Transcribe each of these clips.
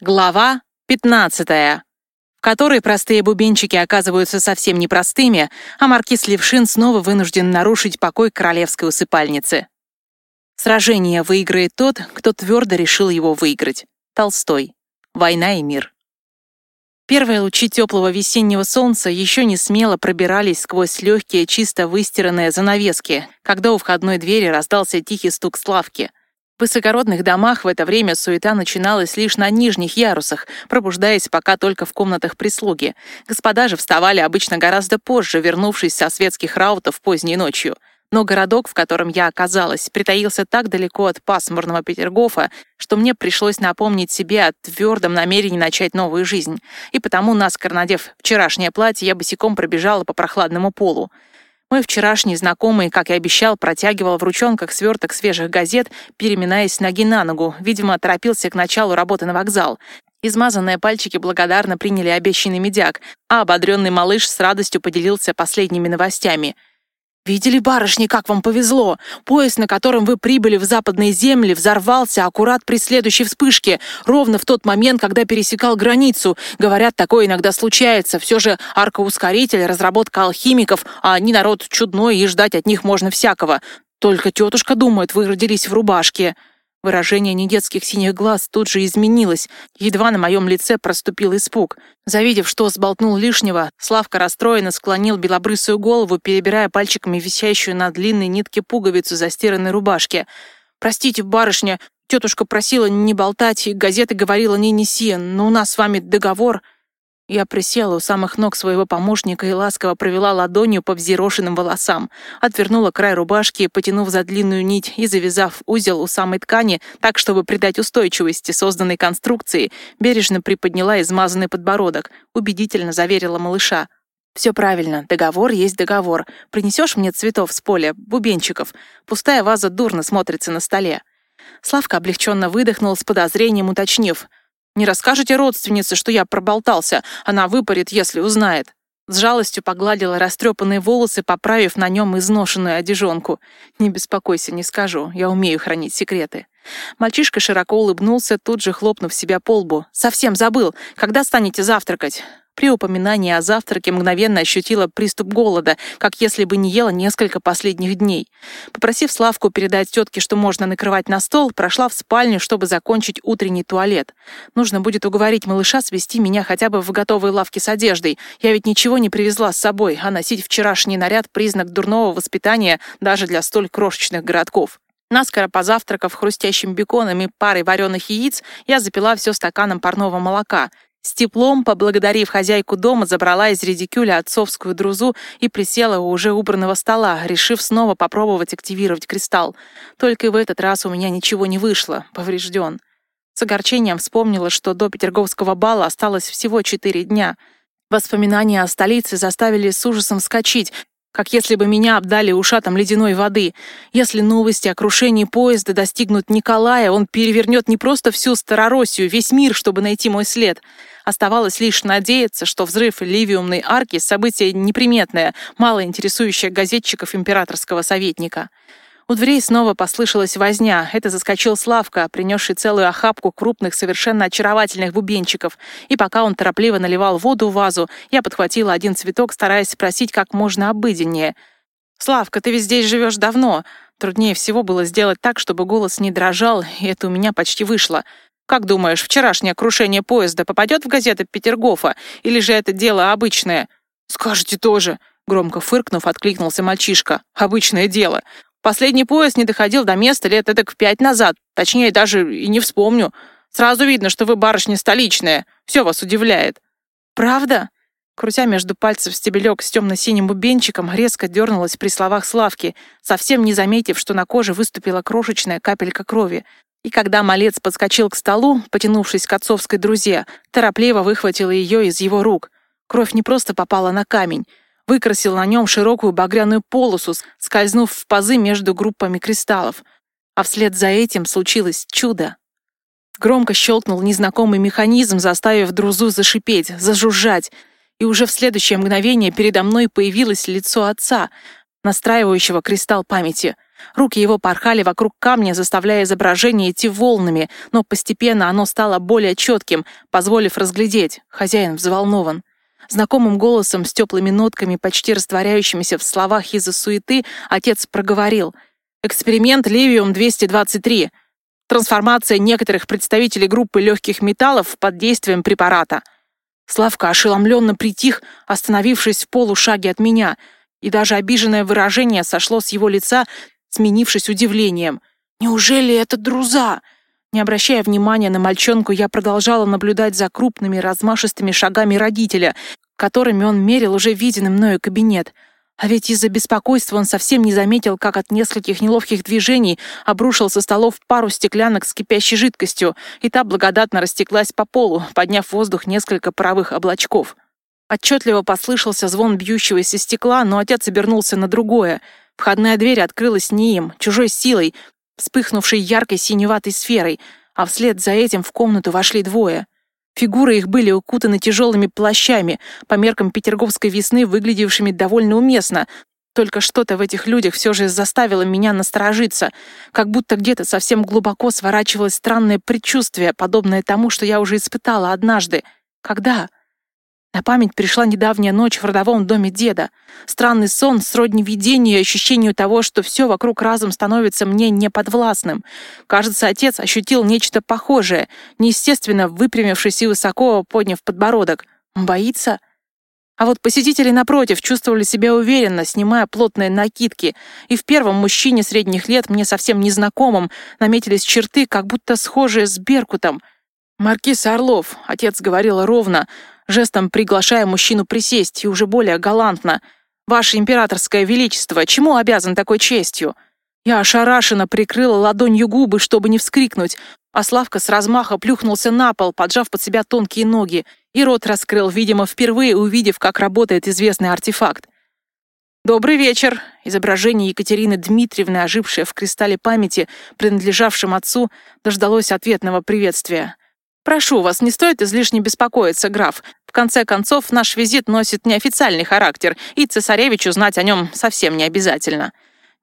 Глава 15, в которой простые бубенчики оказываются совсем непростыми, а маркиз Левшин снова вынужден нарушить покой королевской усыпальницы. Сражение выиграет тот, кто твердо решил его выиграть. Толстой. Война и мир. Первые лучи теплого весеннего солнца еще не смело пробирались сквозь легкие, чисто выстиранные занавески, когда у входной двери раздался тихий стук Славки. В высокородных домах в это время суета начиналась лишь на нижних ярусах, пробуждаясь пока только в комнатах прислуги. Господа же вставали обычно гораздо позже, вернувшись со светских раутов поздней ночью. Но городок, в котором я оказалась, притаился так далеко от пасмурного Петергофа, что мне пришлось напомнить себе о твердом намерении начать новую жизнь. И потому, наскоро надев вчерашнее платье, я босиком пробежала по прохладному полу. Мой вчерашний знакомый, как и обещал, протягивал в ручонках сверток свежих газет, переминаясь ноги на ногу. Видимо, торопился к началу работы на вокзал. Измазанные пальчики благодарно приняли обещанный медяк, а ободренный малыш с радостью поделился последними новостями — «Видели, барышни, как вам повезло? Поезд, на котором вы прибыли в западные земли, взорвался аккурат при следующей вспышке, ровно в тот момент, когда пересекал границу. Говорят, такое иногда случается. Все же аркоускоритель, разработка алхимиков, а они народ чудной, и ждать от них можно всякого. Только тетушка думает, вы родились в рубашке». Выражение недетских синих глаз тут же изменилось. Едва на моем лице проступил испуг. Завидев, что сболтнул лишнего, Славка расстроенно склонил белобрысую голову, перебирая пальчиками висящую на длинной нитке пуговицу застиранной рубашки. «Простите, барышня, тетушка просила не болтать, и газеты говорила не неси, но у нас с вами договор...» Я присела у самых ног своего помощника и ласково провела ладонью по взъерошенным волосам, отвернула край рубашки, потянув за длинную нить и завязав узел у самой ткани так, чтобы придать устойчивости созданной конструкции, бережно приподняла измазанный подбородок, убедительно заверила малыша. «Все правильно, договор есть договор. Принесешь мне цветов с поля, бубенчиков. Пустая ваза дурно смотрится на столе». Славка облегченно выдохнул с подозрением, уточнив. Не расскажете родственнице, что я проболтался. Она выпарит, если узнает». С жалостью погладила растрепанные волосы, поправив на нем изношенную одежонку. «Не беспокойся, не скажу. Я умею хранить секреты». Мальчишка широко улыбнулся, тут же хлопнув себя по лбу. «Совсем забыл. Когда станете завтракать?» При упоминании о завтраке мгновенно ощутила приступ голода, как если бы не ела несколько последних дней. Попросив Славку передать тетке, что можно накрывать на стол, прошла в спальню, чтобы закончить утренний туалет. Нужно будет уговорить малыша свести меня хотя бы в готовой лавке с одеждой. Я ведь ничего не привезла с собой, а носить вчерашний наряд — признак дурного воспитания даже для столь крошечных городков. Наскоро позавтракав хрустящим беконом и парой вареных яиц, я запила все стаканом парного молока — с теплом, поблагодарив хозяйку дома, забрала из редикюля отцовскую друзу и присела у уже убранного стола, решив снова попробовать активировать кристалл. Только в этот раз у меня ничего не вышло, поврежден. С огорчением вспомнила, что до Петерговского бала осталось всего четыре дня. Воспоминания о столице заставили с ужасом вскочить, как если бы меня обдали ушатом ледяной воды. Если новости о крушении поезда достигнут Николая, он перевернет не просто всю Старороссию, весь мир, чтобы найти мой след. Оставалось лишь надеяться, что взрыв ливиумной арки — событие неприметное, мало интересующее газетчиков императорского советника. У дверей снова послышалась возня. Это заскочил Славка, принесший целую охапку крупных, совершенно очаровательных бубенчиков. И пока он торопливо наливал воду в вазу, я подхватила один цветок, стараясь спросить как можно обыденнее. «Славка, ты ведь здесь живешь давно». Труднее всего было сделать так, чтобы голос не дрожал, и это у меня почти вышло. «Как думаешь, вчерашнее крушение поезда попадет в газеты Петергофа, или же это дело обычное?» «Скажете тоже», — громко фыркнув, откликнулся мальчишка. «Обычное дело. Последний поезд не доходил до места лет эдак в пять назад. Точнее, даже и не вспомню. Сразу видно, что вы барышня столичная. Все вас удивляет». «Правда?» Крутя между пальцев стебелек с темно-синим бубенчиком, резко дернулась при словах Славки, совсем не заметив, что на коже выступила крошечная капелька крови. И когда малец подскочил к столу, потянувшись к отцовской друзе, торопливо выхватила ее из его рук. Кровь не просто попала на камень выкрасил на нем широкую багряную полосу, скользнув в пазы между группами кристаллов. А вслед за этим случилось чудо. Громко щелкнул незнакомый механизм, заставив друзу зашипеть, зажужжать, и уже в следующее мгновение передо мной появилось лицо отца, настраивающего кристалл памяти. Руки его порхали вокруг камня, заставляя изображение идти волнами, но постепенно оно стало более четким, позволив разглядеть. Хозяин взволнован. Знакомым голосом с теплыми нотками, почти растворяющимися в словах из-за суеты, отец проговорил. «Эксперимент Ливиум-223. Трансформация некоторых представителей группы легких металлов под действием препарата». Славка ошеломленно притих, остановившись в полушаге от меня, и даже обиженное выражение сошло с его лица, сменившись удивлением. «Неужели это друза?» Не обращая внимания на мальчонку, я продолжала наблюдать за крупными размашистыми шагами родителя, которыми он мерил уже виденный мною кабинет. А ведь из-за беспокойства он совсем не заметил, как от нескольких неловких движений обрушил со столов пару стеклянок с кипящей жидкостью, и та благодатно растеклась по полу, подняв в воздух несколько паровых облачков. Отчетливо послышался звон бьющегося стекла, но отец обернулся на другое. Входная дверь открылась не им, чужой силой, вспыхнувшей яркой синеватой сферой, а вслед за этим в комнату вошли двое. Фигуры их были укутаны тяжелыми плащами, по меркам петерговской весны выглядевшими довольно уместно, только что-то в этих людях все же заставило меня насторожиться, как будто где-то совсем глубоко сворачивалось странное предчувствие, подобное тому, что я уже испытала однажды. Когда? На память пришла недавняя ночь в родовом доме деда. Странный сон, сродни видению и ощущению того, что все вокруг разом становится мне неподвластным. Кажется, отец ощутил нечто похожее, неестественно выпрямившись и высоко подняв подбородок. Боится? А вот посетители напротив чувствовали себя уверенно, снимая плотные накидки, и в первом мужчине средних лет, мне совсем незнакомым, наметились черты, как будто схожие с Беркутом. «Маркиз Орлов», — отец говорил ровно, — жестом приглашая мужчину присесть и уже более галантно. «Ваше императорское величество, чему обязан такой честью?» Я ошарашенно прикрыла ладонью губы, чтобы не вскрикнуть, а Славка с размаха плюхнулся на пол, поджав под себя тонкие ноги, и рот раскрыл, видимо, впервые увидев, как работает известный артефакт. «Добрый вечер!» Изображение Екатерины Дмитриевны, ожившее в кристалле памяти, принадлежавшем отцу, дождалось ответного приветствия. «Прошу вас, не стоит излишне беспокоиться, граф. В конце концов, наш визит носит неофициальный характер, и цесаревичу знать о нем совсем не обязательно».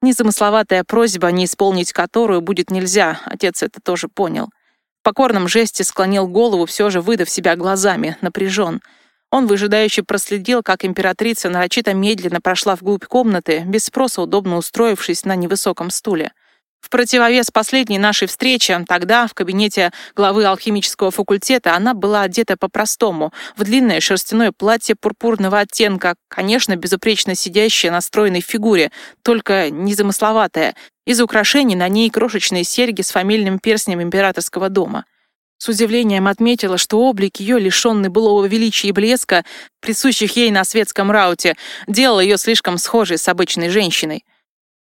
Незамысловатая просьба, не исполнить которую будет нельзя, отец это тоже понял. В покорном жесте склонил голову, все же выдав себя глазами, напряжен. Он выжидающе проследил, как императрица нарочито медленно прошла вглубь комнаты, без спроса удобно устроившись на невысоком стуле. В противовес последней нашей встрече, тогда в кабинете главы алхимического факультета она была одета по-простому, в длинное шерстяное платье пурпурного оттенка, конечно, безупречно сидящее на стройной фигуре, только незамысловатое. Из украшений на ней крошечные серьги с фамильным перстнем императорского дома. С удивлением отметила, что облик ее, лишенный былого величия и блеска, присущих ей на светском рауте, делал ее слишком схожей с обычной женщиной.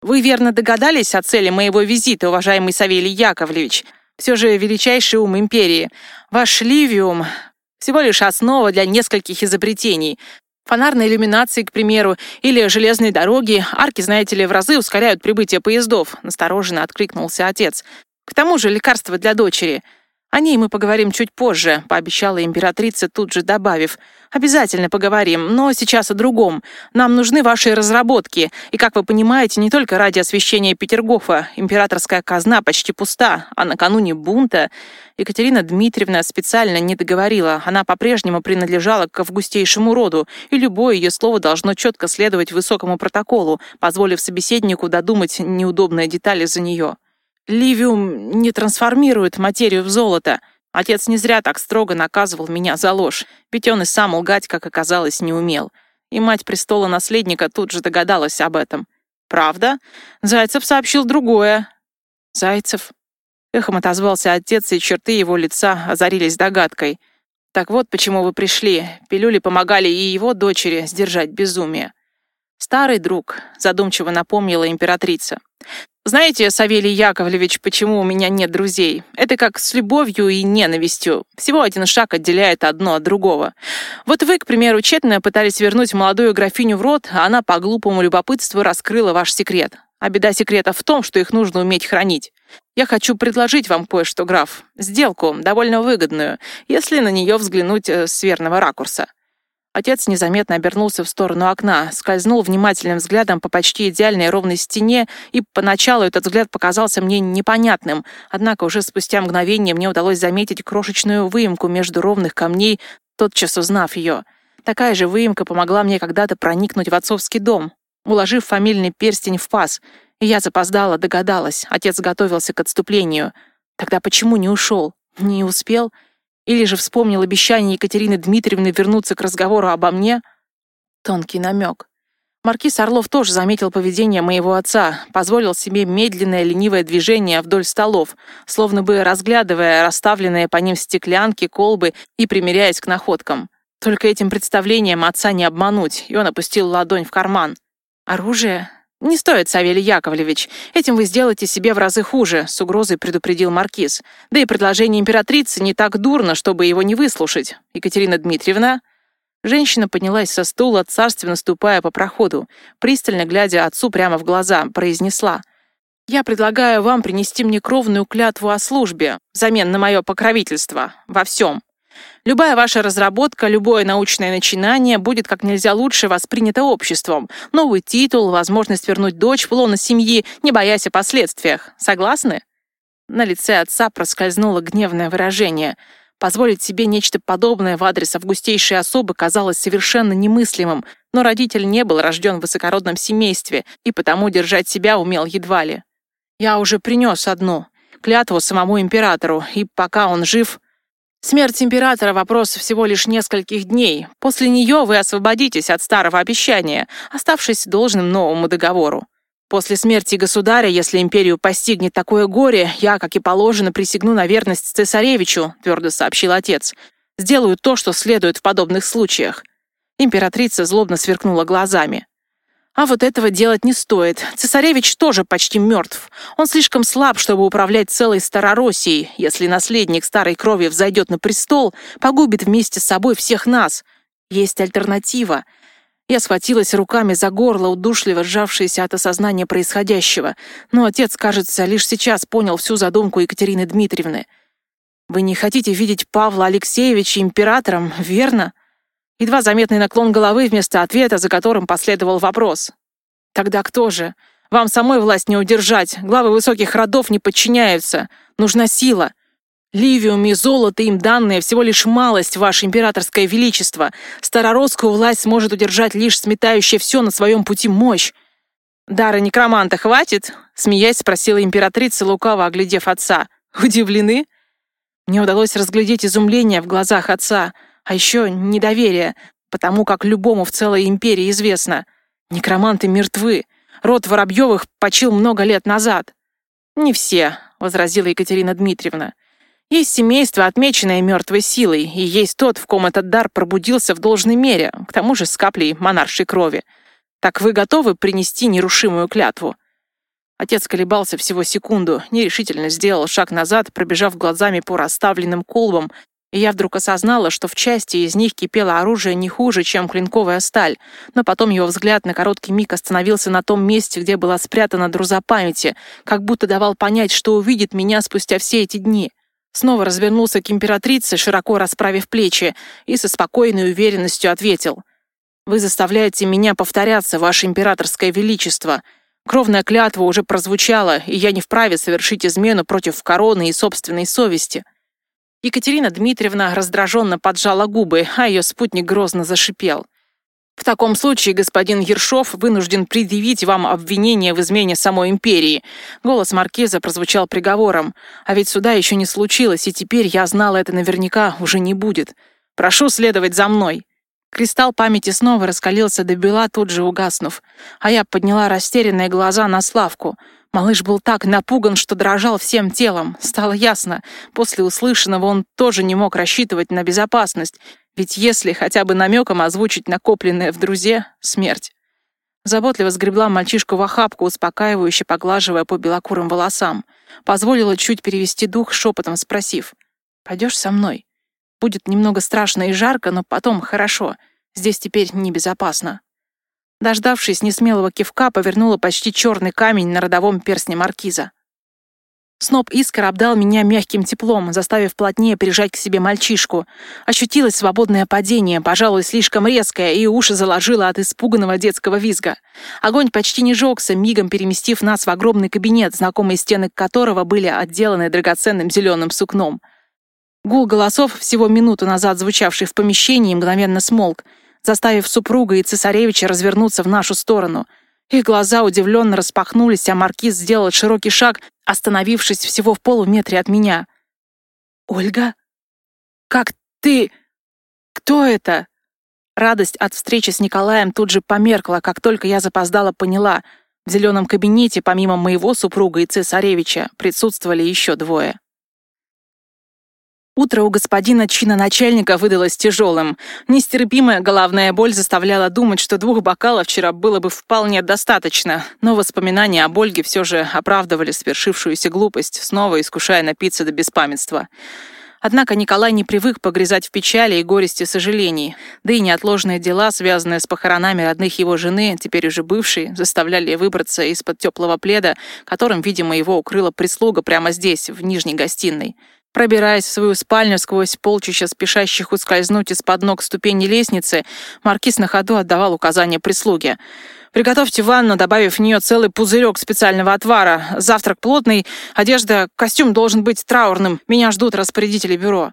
Вы верно догадались о цели моего визита, уважаемый Савелий Яковлевич. Все же величайший ум империи. Ваш ливиум — всего лишь основа для нескольких изобретений. Фонарной иллюминации, к примеру, или железной дороги. Арки, знаете ли, в разы ускоряют прибытие поездов. Настороженно откликнулся отец. К тому же лекарства для дочери — о ней мы поговорим чуть позже», — пообещала императрица, тут же добавив. «Обязательно поговорим, но сейчас о другом. Нам нужны ваши разработки. И, как вы понимаете, не только ради освещения Петергофа. Императорская казна почти пуста, а накануне бунта...» Екатерина Дмитриевна специально не договорила. Она по-прежнему принадлежала к августейшему роду, и любое ее слово должно четко следовать высокому протоколу, позволив собеседнику додумать неудобные детали за нее. Ливиум не трансформирует материю в золото. Отец не зря так строго наказывал меня за ложь, ведь он и сам лгать, как оказалось, не умел. И мать престола наследника тут же догадалась об этом. «Правда?» Зайцев сообщил другое. «Зайцев?» Эхом отозвался отец, и черты его лица озарились догадкой. «Так вот, почему вы пришли. Пилюли помогали и его дочери сдержать безумие». «Старый друг», — задумчиво напомнила императрица. Знаете, Савелий Яковлевич, почему у меня нет друзей? Это как с любовью и ненавистью. Всего один шаг отделяет одно от другого. Вот вы, к примеру, тщетно пытались вернуть молодую графиню в рот, а она по глупому любопытству раскрыла ваш секрет. А беда секрета в том, что их нужно уметь хранить. Я хочу предложить вам кое-что, граф. Сделку, довольно выгодную, если на нее взглянуть э, с верного ракурса. Отец незаметно обернулся в сторону окна, скользнул внимательным взглядом по почти идеальной ровной стене, и поначалу этот взгляд показался мне непонятным, однако уже спустя мгновение мне удалось заметить крошечную выемку между ровных камней, тотчас узнав ее. Такая же выемка помогла мне когда-то проникнуть в отцовский дом, уложив фамильный перстень в паз, и я запоздала, догадалась, отец готовился к отступлению. Тогда почему не ушел? Не успел? Или же вспомнил обещание Екатерины Дмитриевны вернуться к разговору обо мне? Тонкий намек. Маркиз Орлов тоже заметил поведение моего отца, позволил себе медленное ленивое движение вдоль столов, словно бы разглядывая расставленные по ним стеклянки, колбы и примеряясь к находкам. Только этим представлением отца не обмануть, и он опустил ладонь в карман. «Оружие? «Не стоит, Савелий Яковлевич. Этим вы сделаете себе в разы хуже», — с угрозой предупредил Маркиз. «Да и предложение императрицы не так дурно, чтобы его не выслушать. Екатерина Дмитриевна...» Женщина поднялась со стула, царственно ступая по проходу, пристально глядя отцу прямо в глаза, произнесла. «Я предлагаю вам принести мне кровную клятву о службе, взамен на мое покровительство, во всем. Любая ваша разработка, любое научное начинание будет как нельзя лучше воспринято обществом. Новый титул, возможность вернуть дочь в лоно семьи, не боясь о последствиях. Согласны? На лице отца проскользнуло гневное выражение. Позволить себе нечто подобное в адрес августейшей особы казалось совершенно немыслимым, но родитель не был рожден в высокородном семействе и потому держать себя умел едва ли. Я уже принес одну, клятву самому императору, и пока он жив, Смерть императора — вопрос всего лишь нескольких дней. После нее вы освободитесь от старого обещания, оставшись должным новому договору. После смерти государя, если империю постигнет такое горе, я, как и положено, присягну на верность цесаревичу, твердо сообщил отец. Сделаю то, что следует в подобных случаях. Императрица злобно сверкнула глазами. А вот этого делать не стоит. Цесаревич тоже почти мертв. Он слишком слаб, чтобы управлять целой Старороссией. Если наследник старой крови взойдет на престол, погубит вместе с собой всех нас. Есть альтернатива. Я схватилась руками за горло, удушливо сжавшееся от осознания происходящего. Но отец, кажется, лишь сейчас понял всю задумку Екатерины Дмитриевны. «Вы не хотите видеть Павла Алексеевича императором, верно?» Едва заметный наклон головы вместо ответа, за которым последовал вопрос. «Тогда кто же? Вам самой власть не удержать, главы высоких родов не подчиняются. Нужна сила. Ливиум и золото им данные всего лишь малость, ваше императорское величество. Староросскую власть сможет удержать лишь сметающая все на своем пути мощь. «Дара некроманта хватит?» — смеясь спросила императрица, лукаво оглядев отца. «Удивлены?» Мне удалось разглядеть изумление в глазах отца — а еще недоверие, потому как любому в целой империи известно. Некроманты мертвы. Род Воробьевых почил много лет назад. «Не все», — возразила Екатерина Дмитриевна. «Есть семейство, отмеченное мертвой силой, и есть тот, в ком этот дар пробудился в должной мере, к тому же с каплей монаршей крови. Так вы готовы принести нерушимую клятву?» Отец колебался всего секунду, нерешительно сделал шаг назад, пробежав глазами по расставленным колбам и я вдруг осознала, что в части из них кипело оружие не хуже, чем клинковая сталь, но потом его взгляд на короткий миг остановился на том месте, где была спрятана друза памяти, как будто давал понять, что увидит меня спустя все эти дни. Снова развернулся к императрице, широко расправив плечи, и со спокойной уверенностью ответил. «Вы заставляете меня повторяться, ваше императорское величество. Кровная клятва уже прозвучала, и я не вправе совершить измену против короны и собственной совести». Екатерина Дмитриевна раздраженно поджала губы, а ее спутник грозно зашипел. «В таком случае господин Ершов вынужден предъявить вам обвинение в измене самой империи». Голос маркиза прозвучал приговором. «А ведь суда еще не случилось, и теперь, я знала это наверняка, уже не будет. Прошу следовать за мной». Кристалл памяти снова раскалился до бела, тут же угаснув. А я подняла растерянные глаза на Славку — Малыш был так напуган, что дрожал всем телом. Стало ясно, после услышанного он тоже не мог рассчитывать на безопасность, ведь если хотя бы намеком озвучить накопленное в друзе — смерть. Заботливо сгребла мальчишку в охапку, успокаивающе поглаживая по белокурым волосам. Позволила чуть перевести дух, шепотом спросив. «Пойдешь со мной? Будет немного страшно и жарко, но потом хорошо. Здесь теперь небезопасно». Дождавшись несмелого кивка, повернула почти черный камень на родовом перстне маркиза. Сноп искр обдал меня мягким теплом, заставив плотнее прижать к себе мальчишку. Ощутилось свободное падение, пожалуй, слишком резкое, и уши заложило от испуганного детского визга. Огонь почти не жегся, мигом переместив нас в огромный кабинет, знакомые стены которого были отделаны драгоценным зеленым сукном. Гул голосов, всего минуту назад звучавший в помещении, мгновенно смолк, заставив супруга и цесаревича развернуться в нашу сторону — их глаза удивленно распахнулись, а маркиз сделал широкий шаг, остановившись всего в полуметре от меня. «Ольга? Как ты? Кто это?» Радость от встречи с Николаем тут же померкла, как только я запоздала поняла. В зеленом кабинете, помимо моего супруга и цесаревича, присутствовали еще двое. Утро у господина чина-начальника выдалось тяжелым. Нестерпимая головная боль заставляла думать, что двух бокалов вчера было бы вполне достаточно, но воспоминания об Ольге все же оправдывали свершившуюся глупость, снова искушая напиться до беспамятства. Однако Николай не привык погрязать в печали и горести сожалений, да и неотложные дела, связанные с похоронами родных его жены, теперь уже бывшей, заставляли выбраться из-под теплого пледа, которым, видимо, его укрыла прислуга прямо здесь, в нижней гостиной. Пробираясь в свою спальню сквозь полчища спешащих ускользнуть из-под ног ступени лестницы, маркиз на ходу отдавал указания прислуге. «Приготовьте ванну, добавив в нее целый пузырек специального отвара. Завтрак плотный, одежда, костюм должен быть траурным. Меня ждут распорядители бюро».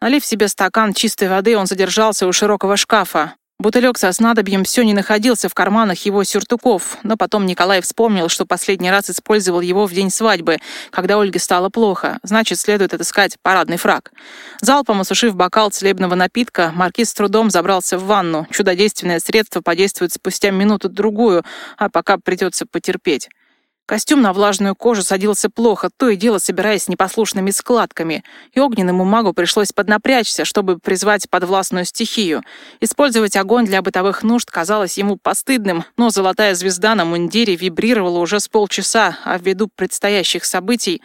Налив себе стакан чистой воды, он задержался у широкого шкафа. Бутылек со снадобьем все не находился в карманах его сюртуков, но потом Николай вспомнил, что последний раз использовал его в день свадьбы, когда Ольге стало плохо. Значит, следует отыскать парадный фраг. Залпом осушив бокал целебного напитка, маркиз с трудом забрался в ванну. Чудодейственное средство подействует спустя минуту-другую, а пока придется потерпеть. Костюм на влажную кожу садился плохо, то и дело собираясь непослушными складками, и огненному магу пришлось поднапрячься, чтобы призвать подвластную стихию. Использовать огонь для бытовых нужд казалось ему постыдным, но золотая звезда на мундире вибрировала уже с полчаса, а ввиду предстоящих событий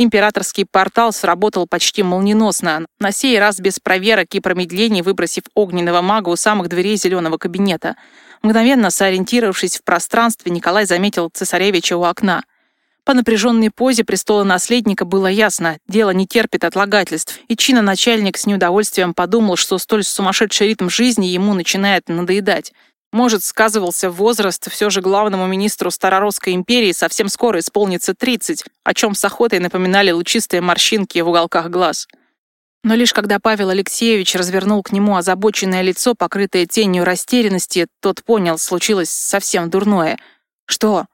Императорский портал сработал почти молниеносно, на сей раз без проверок и промедлений, выбросив огненного мага у самых дверей зеленого кабинета. Мгновенно сориентировавшись в пространстве, Николай заметил цесаревича у окна. По напряженной позе престола наследника было ясно, дело не терпит отлагательств, и чиноначальник с неудовольствием подумал, что столь сумасшедший ритм жизни ему начинает надоедать. Может, сказывался возраст, все же главному министру Староросской империи совсем скоро исполнится 30, о чем с охотой напоминали лучистые морщинки в уголках глаз. Но лишь когда Павел Алексеевич развернул к нему озабоченное лицо, покрытое тенью растерянности, тот понял, случилось совсем дурное. «Что?»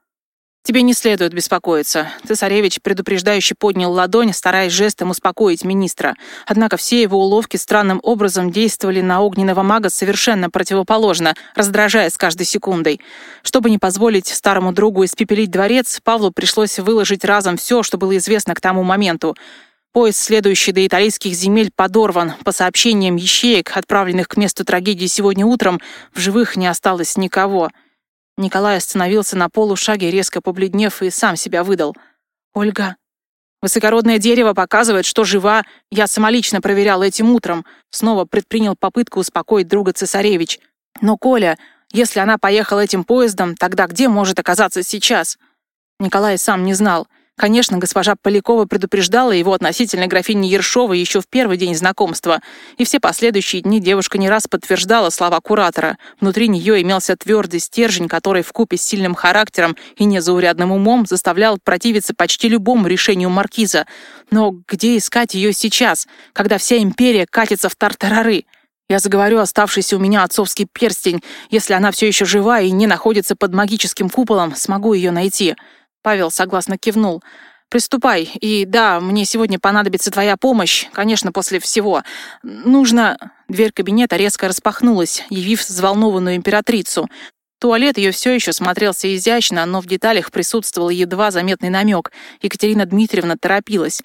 «Тебе не следует беспокоиться». Цесаревич предупреждающе поднял ладонь, стараясь жестом успокоить министра. Однако все его уловки странным образом действовали на огненного мага совершенно противоположно, раздражая с каждой секундой. Чтобы не позволить старому другу испепелить дворец, Павлу пришлось выложить разом все, что было известно к тому моменту. Поезд, следующий до итальянских земель, подорван. По сообщениям ищеек, отправленных к месту трагедии сегодня утром, в живых не осталось никого. Николай остановился на полушаге, резко побледнев, и сам себя выдал. «Ольга». «Высокородное дерево показывает, что жива. Я самолично проверял этим утром». Снова предпринял попытку успокоить друга цесаревич. «Но, Коля, если она поехала этим поездом, тогда где может оказаться сейчас?» Николай сам не знал. Конечно, госпожа Полякова предупреждала его относительно графини Ершовой еще в первый день знакомства, и все последующие дни девушка не раз подтверждала слова куратора. Внутри нее имелся твердый стержень, который вкупе с сильным характером и незаурядным умом заставлял противиться почти любому решению маркиза. Но где искать ее сейчас, когда вся империя катится в тартарары? Я заговорю оставшийся у меня отцовский перстень. Если она все еще жива и не находится под магическим куполом, смогу ее найти. Павел согласно кивнул. «Приступай. И да, мне сегодня понадобится твоя помощь, конечно, после всего. Нужно...» Дверь кабинета резко распахнулась, явив взволнованную императрицу. Туалет ее все еще смотрелся изящно, но в деталях присутствовал едва заметный намек. Екатерина Дмитриевна торопилась.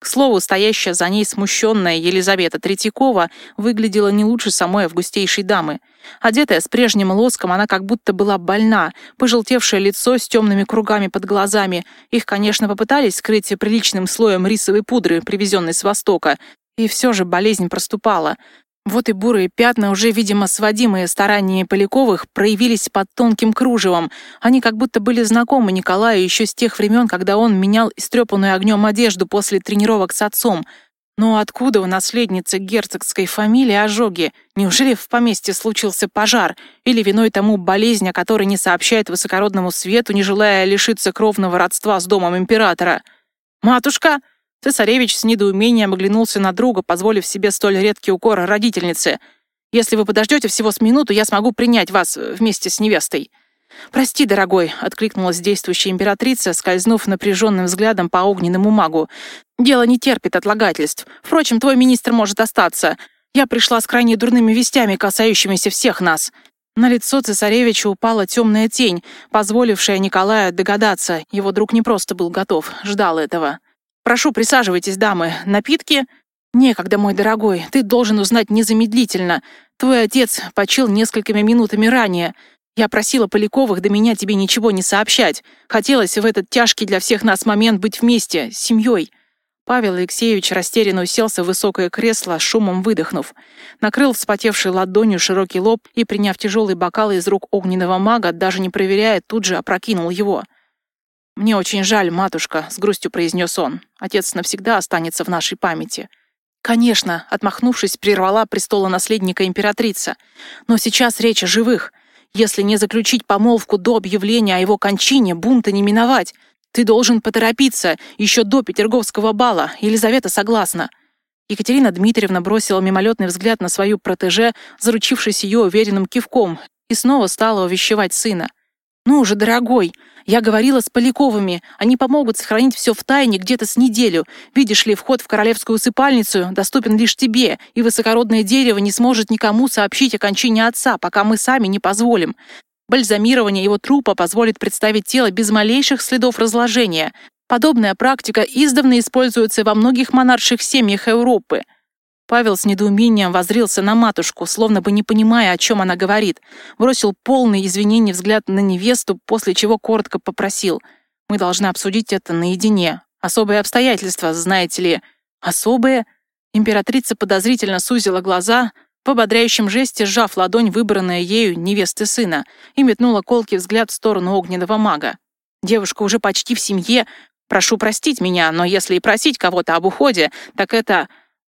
К слову, стоящая за ней смущенная Елизавета Третьякова выглядела не лучше самой августейшей дамы. Одетая с прежним лоском, она как будто была больна, пожелтевшее лицо с темными кругами под глазами. Их, конечно, попытались скрыть приличным слоем рисовой пудры, привезенной с Востока. И все же болезнь проступала. Вот и бурые пятна, уже, видимо, сводимые стараниями Поляковых, проявились под тонким кружевом. Они как будто были знакомы Николаю еще с тех времен, когда он менял истрепанную огнем одежду после тренировок с отцом. Но откуда у наследницы герцогской фамилии ожоги? Неужели в поместье случился пожар? Или виной тому болезнь, о которой не сообщает высокородному свету, не желая лишиться кровного родства с домом императора? «Матушка!» Цесаревич с недоумением оглянулся на друга, позволив себе столь редкий укор родительницы. «Если вы подождете всего с минуту, я смогу принять вас э, вместе с невестой». «Прости, дорогой», — откликнулась действующая императрица, скользнув напряженным взглядом по огненному магу. «Дело не терпит отлагательств. Впрочем, твой министр может остаться. Я пришла с крайне дурными вестями, касающимися всех нас». На лицо цесаревича упала темная тень, позволившая Николаю догадаться. Его друг не просто был готов, ждал этого. Прошу, присаживайтесь, дамы. Напитки? Некогда, мой дорогой. Ты должен узнать незамедлительно. Твой отец почил несколькими минутами ранее. Я просила Поляковых до меня тебе ничего не сообщать. Хотелось в этот тяжкий для всех нас момент быть вместе, с семьей. Павел Алексеевич растерянно уселся в высокое кресло, шумом выдохнув. Накрыл вспотевшей ладонью широкий лоб и, приняв тяжелый бокал из рук огненного мага, даже не проверяя, тут же опрокинул его. «Мне очень жаль, матушка», — с грустью произнес он. «Отец навсегда останется в нашей памяти». «Конечно», — отмахнувшись, прервала престола наследника императрица. «Но сейчас речь о живых. Если не заключить помолвку до объявления о его кончине, бунта не миновать. Ты должен поторопиться, еще до Петерговского бала. Елизавета согласна». Екатерина Дмитриевна бросила мимолетный взгляд на свою протеже, заручившись ее уверенным кивком, и снова стала увещевать сына. «Ну уже, дорогой, я говорила с Поляковыми. Они помогут сохранить все в тайне где-то с неделю. Видишь ли, вход в королевскую усыпальницу доступен лишь тебе, и высокородное дерево не сможет никому сообщить о кончине отца, пока мы сами не позволим. Бальзамирование его трупа позволит представить тело без малейших следов разложения. Подобная практика издавна используется во многих монарших семьях Европы. Павел с недоумением возрился на матушку, словно бы не понимая, о чем она говорит. Бросил полный извинений взгляд на невесту, после чего коротко попросил. «Мы должны обсудить это наедине. Особые обстоятельства, знаете ли». «Особые?» Императрица подозрительно сузила глаза, в ободряющем жесте сжав ладонь, выбранная ею невесты сына, и метнула колкий взгляд в сторону огненного мага. «Девушка уже почти в семье. Прошу простить меня, но если и просить кого-то об уходе, так это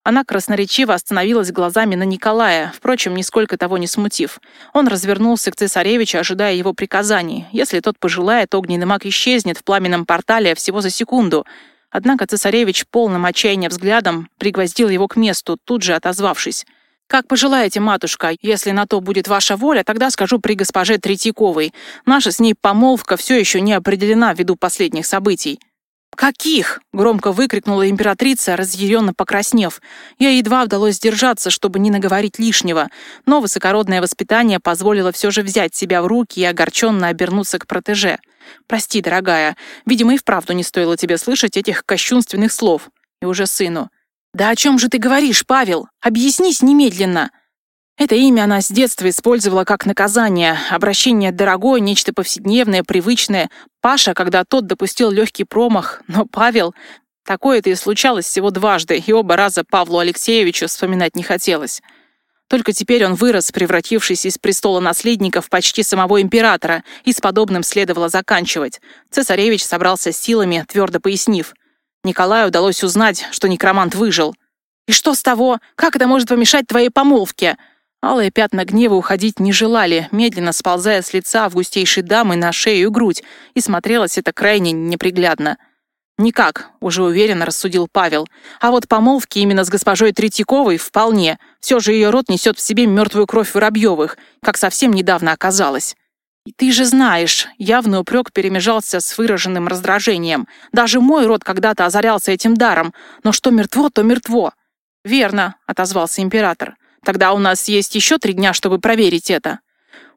она красноречиво остановилась глазами на Николая, впрочем, нисколько того не смутив. Он развернулся к цесаревичу, ожидая его приказаний. Если тот пожелает, огненный маг исчезнет в пламенном портале всего за секунду. Однако цесаревич полным отчаяния взглядом пригвоздил его к месту, тут же отозвавшись. «Как пожелаете, матушка. Если на то будет ваша воля, тогда скажу при госпоже Третьяковой. Наша с ней помолвка все еще не определена ввиду последних событий». «Каких?» — громко выкрикнула императрица, разъяренно покраснев. Ей едва удалось сдержаться, чтобы не наговорить лишнего, но высокородное воспитание позволило все же взять себя в руки и огорченно обернуться к протеже. «Прости, дорогая, видимо, и вправду не стоило тебе слышать этих кощунственных слов». И уже сыну. «Да о чем же ты говоришь, Павел? Объяснись немедленно!» Это имя она с детства использовала как наказание. Обращение дорогое, нечто повседневное, привычное. Паша, когда тот допустил легкий промах, но Павел... Такое-то и случалось всего дважды, и оба раза Павлу Алексеевичу вспоминать не хотелось. Только теперь он вырос, превратившись из престола наследника в почти самого императора, и с подобным следовало заканчивать. Цесаревич собрался с силами, твердо пояснив. Николаю удалось узнать, что некромант выжил. «И что с того? Как это может помешать твоей помолвке?» Алые пятна гнева уходить не желали, медленно сползая с лица августейшей дамы на шею и грудь, и смотрелось это крайне неприглядно. «Никак», — уже уверенно рассудил Павел. «А вот помолвки именно с госпожой Третьяковой вполне. Все же ее род несет в себе мертвую кровь Воробьевых, как совсем недавно оказалось». «Ты же знаешь», — явный упрек перемежался с выраженным раздражением. «Даже мой род когда-то озарялся этим даром. Но что мертво, то мертво». «Верно», — отозвался император. Тогда у нас есть еще три дня, чтобы проверить это».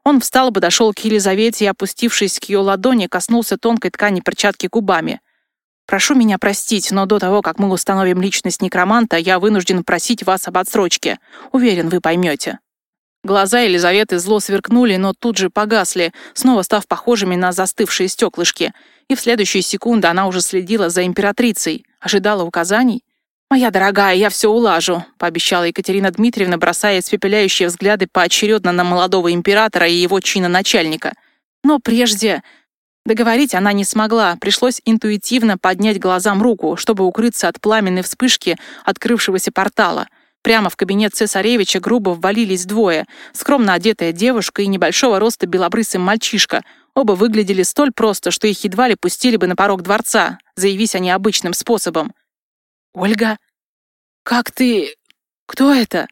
Он встал, подошел к Елизавете и, опустившись к ее ладони, коснулся тонкой ткани перчатки губами. «Прошу меня простить, но до того, как мы установим личность некроманта, я вынужден просить вас об отсрочке. Уверен, вы поймете». Глаза Елизаветы зло сверкнули, но тут же погасли, снова став похожими на застывшие стеклышки. И в следующую секунду она уже следила за императрицей, ожидала указаний. «Моя дорогая, я все улажу», — пообещала Екатерина Дмитриевна, бросая испепеляющие взгляды поочередно на молодого императора и его чиноначальника. Но прежде... Договорить она не смогла, пришлось интуитивно поднять глазам руку, чтобы укрыться от пламенной вспышки открывшегося портала. Прямо в кабинет цесаревича грубо ввалились двое, скромно одетая девушка и небольшого роста белобрысый мальчишка. Оба выглядели столь просто, что их едва ли пустили бы на порог дворца, заявись они обычным способом. «Ольга? Как ты... Кто это?»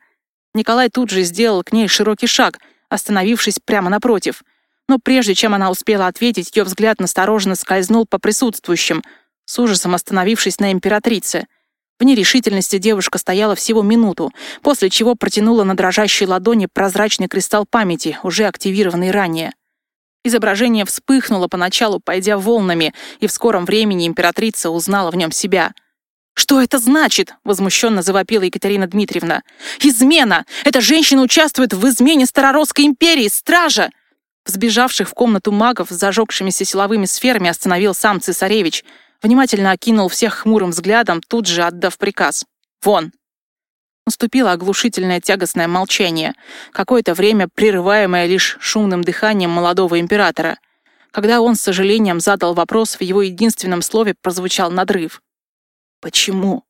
Николай тут же сделал к ней широкий шаг, остановившись прямо напротив. Но прежде чем она успела ответить, ее взгляд настороженно скользнул по присутствующим, с ужасом остановившись на императрице. В нерешительности девушка стояла всего минуту, после чего протянула на дрожащей ладони прозрачный кристалл памяти, уже активированный ранее. Изображение вспыхнуло поначалу, пойдя волнами, и в скором времени императрица узнала в нем себя — «Что это значит?» — возмущенно завопила Екатерина Дмитриевна. «Измена! Эта женщина участвует в измене Староросской империи! Стража!» Взбежавших в комнату магов с зажегшимися силовыми сферами остановил сам цесаревич, внимательно окинул всех хмурым взглядом, тут же отдав приказ. «Вон!» Наступило оглушительное тягостное молчание, какое-то время прерываемое лишь шумным дыханием молодого императора. Когда он с сожалением задал вопрос, в его единственном слове прозвучал надрыв. Почему?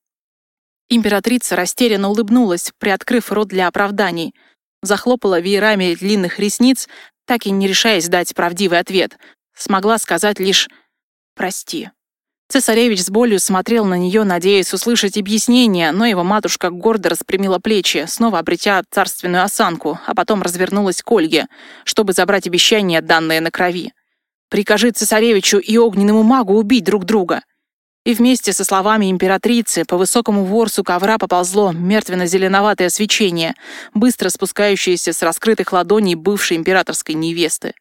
Императрица растерянно улыбнулась, приоткрыв рот для оправданий. Захлопала веерами длинных ресниц, так и не решаясь дать правдивый ответ. Смогла сказать лишь «прости». Цесаревич с болью смотрел на нее, надеясь услышать объяснение, но его матушка гордо распрямила плечи, снова обретя царственную осанку, а потом развернулась к Ольге, чтобы забрать обещание, данное на крови. «Прикажи цесаревичу и огненному магу убить друг друга. И вместе со словами императрицы по высокому ворсу ковра поползло мертвенно-зеленоватое свечение, быстро спускающееся с раскрытых ладоней бывшей императорской невесты.